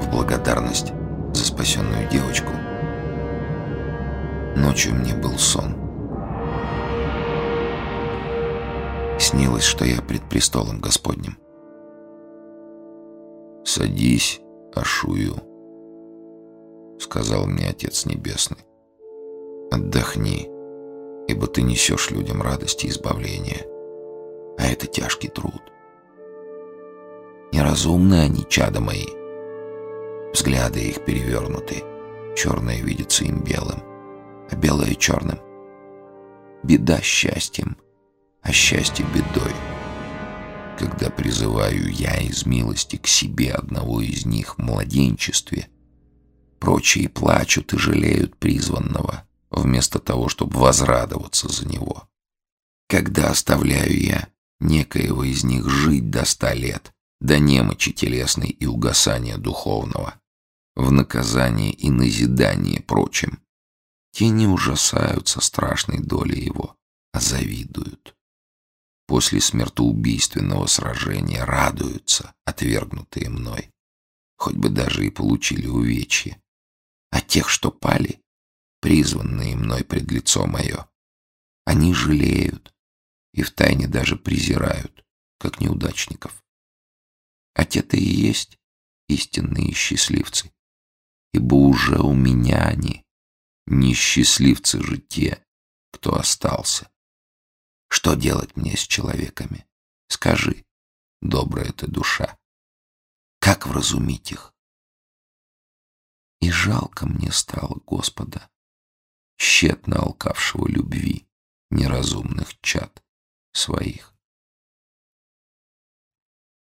в благодарность за спасенную девочку, ночью мне был сон. Снилось, что я пред престолом Господним. «Садись, Ашую», — сказал мне Отец Небесный. «Отдохни, ибо ты несешь людям радость и избавление, а это тяжкий труд. Неразумны они, чада мои, взгляды их перевернуты, черное видится им белым, а белое черным. Беда счастьем, а счастье бедой» когда призываю я из милости к себе одного из них в младенчестве. Прочие плачут и жалеют призванного, вместо того, чтобы возрадоваться за него. Когда оставляю я некоего из них жить до ста лет, до немочи телесной и угасания духовного, в наказание и назидание прочим, те не ужасаются страшной долей его, а завидуют после смертоубийственного сражения радуются, отвергнутые мной, хоть бы даже и получили увечье. А тех, что пали, призванные мной пред лицо мое, они жалеют и втайне даже презирают, как неудачников. А те-то и есть истинные счастливцы, они, несчастливцы же те, кто остался. Что делать мне с человеками? Скажи, добрая ты душа, как вразумить их? И жалко мне стало Господа, тщетно алкавшего любви неразумных чад своих.